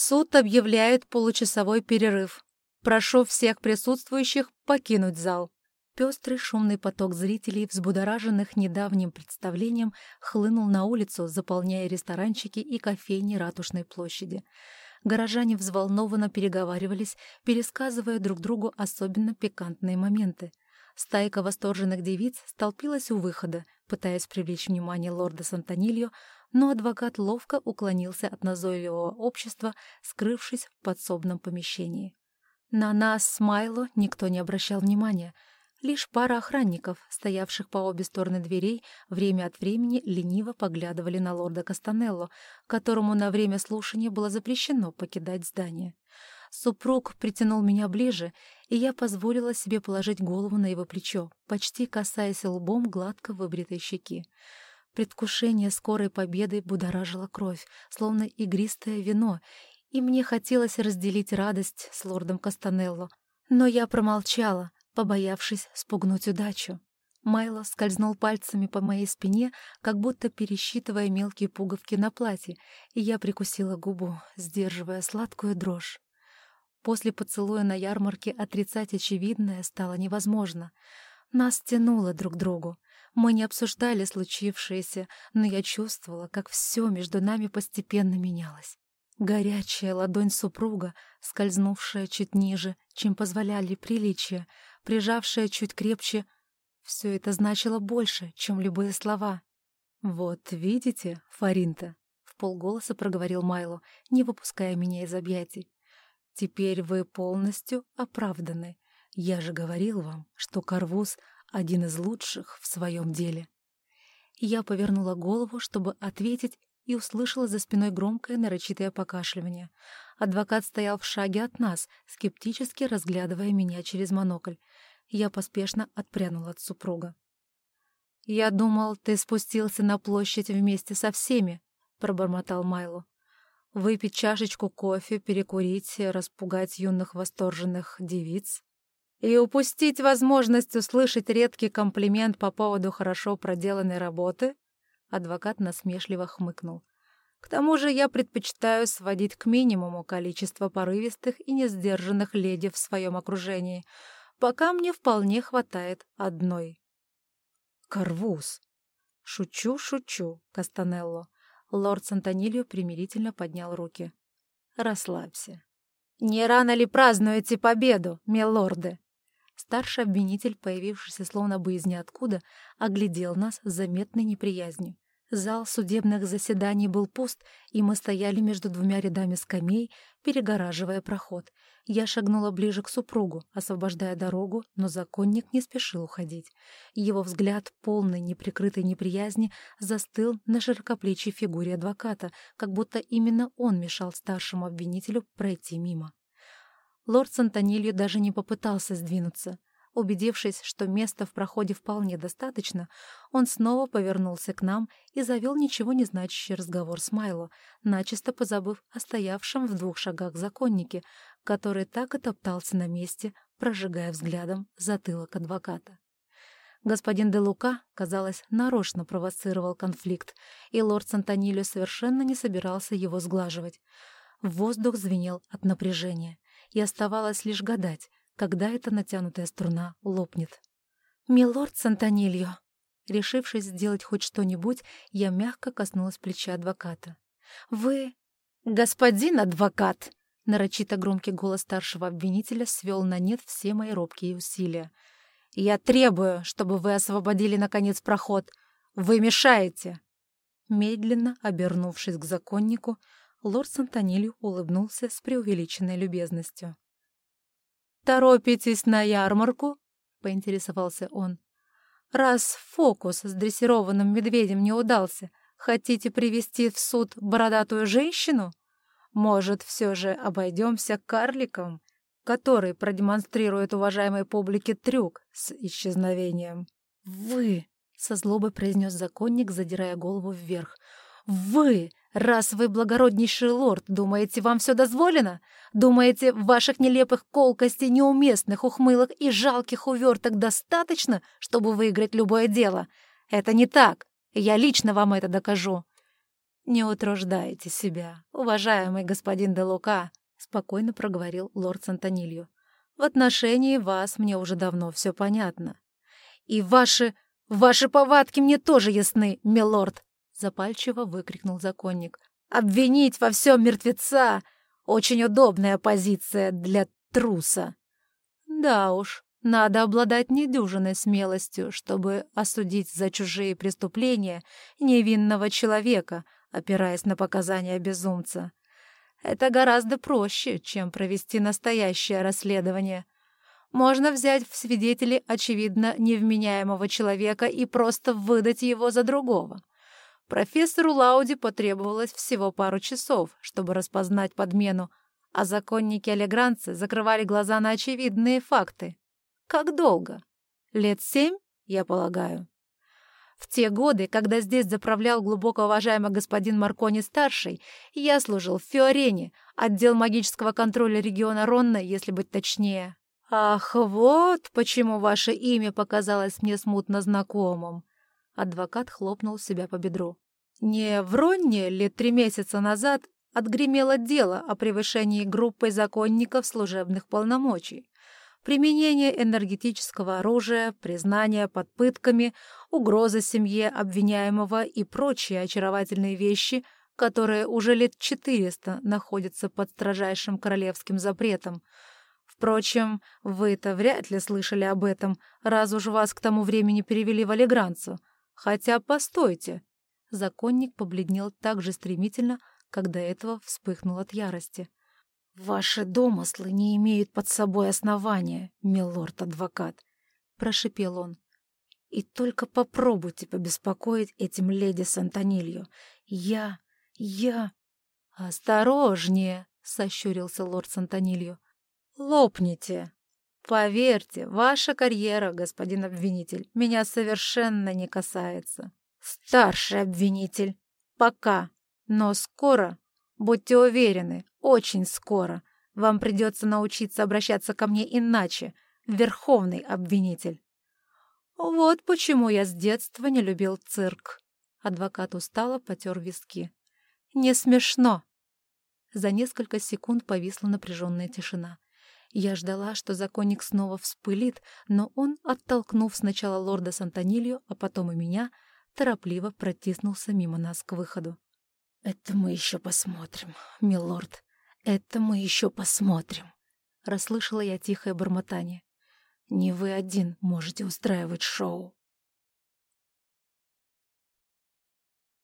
Суд объявляет получасовой перерыв. Прошу всех присутствующих покинуть зал. Пестрый шумный поток зрителей, взбудораженных недавним представлением, хлынул на улицу, заполняя ресторанчики и кофейни Ратушной площади. Горожане взволнованно переговаривались, пересказывая друг другу особенно пикантные моменты. Стайка восторженных девиц столпилась у выхода, пытаясь привлечь внимание лорда Сантонильо, но адвокат ловко уклонился от назойливого общества, скрывшись в подсобном помещении. На нас с Майло никто не обращал внимания — Лишь пара охранников, стоявших по обе стороны дверей, время от времени лениво поглядывали на лорда Кастанелло, которому на время слушания было запрещено покидать здание. Супруг притянул меня ближе, и я позволила себе положить голову на его плечо, почти касаясь лбом гладко выбритой щеки. Предвкушение скорой победы будоражило кровь, словно игристое вино, и мне хотелось разделить радость с лордом Кастанелло. Но я промолчала, побоявшись спугнуть удачу. Майло скользнул пальцами по моей спине, как будто пересчитывая мелкие пуговки на платье, и я прикусила губу, сдерживая сладкую дрожь. После поцелуя на ярмарке отрицать очевидное стало невозможно. Нас тянуло друг к другу. Мы не обсуждали случившееся, но я чувствовала, как все между нами постепенно менялось. Горячая ладонь супруга, скользнувшая чуть ниже, чем позволяли приличия, прижавшая чуть крепче, все это значило больше, чем любые слова. «Вот видите, Фаринта», — в полголоса проговорил Майло, не выпуская меня из объятий. «Теперь вы полностью оправданы. Я же говорил вам, что Карвуз — один из лучших в своем деле». Я повернула голову, чтобы ответить, и услышала за спиной громкое нарочитое покашливание. Адвокат стоял в шаге от нас, скептически разглядывая меня через монокль. Я поспешно отпрянула от супруга. «Я думал, ты спустился на площадь вместе со всеми», — пробормотал Майло. «Выпить чашечку кофе, перекурить, распугать юных восторженных девиц?» И упустить возможность услышать редкий комплимент по поводу хорошо проделанной работы? Адвокат насмешливо хмыкнул. К тому же я предпочитаю сводить к минимуму количество порывистых и несдержанных леди в своем окружении, пока мне вполне хватает одной. Карвуз. Шучу, шучу, Кастанелло. Лорд Сантонильо примирительно поднял руки. Расслабься. Не рано ли празднуете победу, милорды? Старший обвинитель, появившийся словно бы из ниоткуда, оглядел нас с заметной неприязнью. Зал судебных заседаний был пуст, и мы стояли между двумя рядами скамей, перегораживая проход. Я шагнула ближе к супругу, освобождая дорогу, но законник не спешил уходить. Его взгляд, полный неприкрытой неприязни, застыл на широкоплечьей фигуре адвоката, как будто именно он мешал старшему обвинителю пройти мимо. Лорд Сантонильо даже не попытался сдвинуться. Убедившись, что места в проходе вполне достаточно, он снова повернулся к нам и завел ничего не значащий разговор с Майло, начисто позабыв о стоявшем в двух шагах законнике, который так и топтался на месте, прожигая взглядом затылок адвоката. Господин де Лука, казалось, нарочно провоцировал конфликт, и лорд Сантонильо совершенно не собирался его сглаживать. Воздух звенел от напряжения и оставалось лишь гадать, когда эта натянутая струна лопнет. «Милорд Сантонильо!» Решившись сделать хоть что-нибудь, я мягко коснулась плеча адвоката. «Вы...» «Господин адвокат!» Нарочито громкий голос старшего обвинителя свел на нет все мои робкие усилия. «Я требую, чтобы вы освободили, наконец, проход. Вы мешаете!» Медленно обернувшись к законнику, лорд Сантонилью улыбнулся с преувеличенной любезностью. «Торопитесь на ярмарку?» — поинтересовался он. «Раз фокус с дрессированным медведем не удался, хотите привести в суд бородатую женщину? Может, все же обойдемся карликом, который продемонстрирует уважаемой публике трюк с исчезновением?» «Вы!» — со злобой произнес законник, задирая голову вверх. «Вы! Раз вы благороднейший лорд, думаете, вам все дозволено? Думаете, ваших нелепых колкостей, неуместных ухмылок и жалких уверток достаточно, чтобы выиграть любое дело? Это не так. Я лично вам это докажу. «Не утруждайте себя, уважаемый господин де Лука», — спокойно проговорил лорд Сантонилью. «В отношении вас мне уже давно все понятно. И ваши... ваши повадки мне тоже ясны, милорд!» — запальчиво выкрикнул законник. «Обвинить во всем мертвеца — очень удобная позиция для труса». «Да уж, надо обладать недюжиной смелостью, чтобы осудить за чужие преступления невинного человека, опираясь на показания безумца. Это гораздо проще, чем провести настоящее расследование. Можно взять в свидетели очевидно невменяемого человека и просто выдать его за другого. Профессору Лауди потребовалось всего пару часов, чтобы распознать подмену, а законники Аллегранцы закрывали глаза на очевидные факты. Как долго? Лет семь, я полагаю. В те годы, когда здесь заправлял глубоко уважаемый господин Маркони-старший, я служил в Фиорене, отдел магического контроля региона Ронна, если быть точнее. «Ах, вот почему ваше имя показалось мне смутно знакомым!» Адвокат хлопнул себя по бедру. «Не в Ронне ли три месяца назад отгремело дело о превышении группой законников служебных полномочий? Применение энергетического оружия, признание под пытками, угроза семье обвиняемого и прочие очаровательные вещи, которые уже лет четыреста находятся под строжайшим королевским запретом — Впрочем, вы-то вряд ли слышали об этом, раз уж вас к тому времени перевели в Алигранцу. Хотя, постойте!» Законник побледнел так же стремительно, как до этого вспыхнул от ярости. «Ваши домыслы не имеют под собой основания, милорд-адвокат», — прошипел он. «И только попробуйте побеспокоить этим леди Сантонилью. Я... я...» «Осторожнее!» — сощурился лорд Сантонилью. Лопните. Поверьте, ваша карьера, господин обвинитель, меня совершенно не касается. Старший обвинитель. Пока. Но скоро, будьте уверены, очень скоро, вам придется научиться обращаться ко мне иначе, верховный обвинитель. Вот почему я с детства не любил цирк. Адвокат устало потер виски. Не смешно. За несколько секунд повисла напряженная тишина. Я ждала, что законник снова вспылит, но он, оттолкнув сначала лорда Сантонилью, а потом и меня, торопливо протиснулся мимо нас к выходу. «Это мы еще посмотрим, милорд, это мы еще посмотрим», — расслышала я тихое бормотание. «Не вы один можете устраивать шоу».